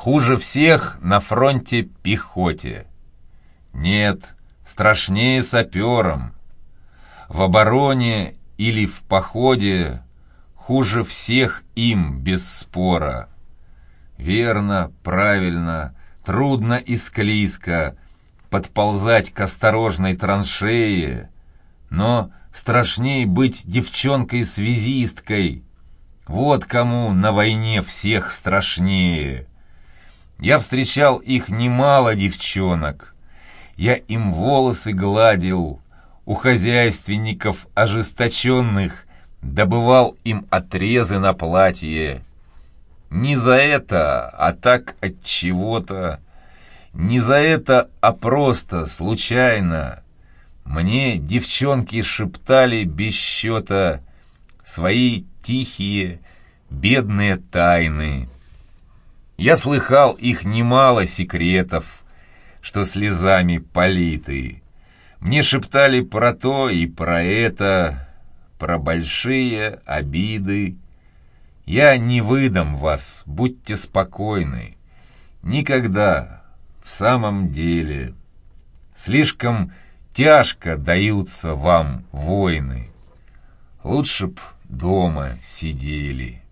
Хуже всех на фронте пехоте. Нет, страшнее саперам. В обороне или в походе хуже всех им без спора. Верно, правильно, трудно и склизко подползать к осторожной траншее, но страшней быть девчонкой-связисткой. Вот кому на войне всех страшнее. Я встречал их немало девчонок. Я им волосы гладил, у хозяйственников ожесточенных добывал им отрезы на платье. Не за это, а так от чего-то. Не за это, а просто, случайно. Мне девчонки шептали без счета свои тихие, бедные тайны. Я слыхал их немало секретов, что слезами политы. Мне шептали про то и про это, про большие обиды. Я не выдам вас, будьте спокойны. Никогда, в самом деле. Слишком тяжко даются вам войны. Лучше б дома сидели».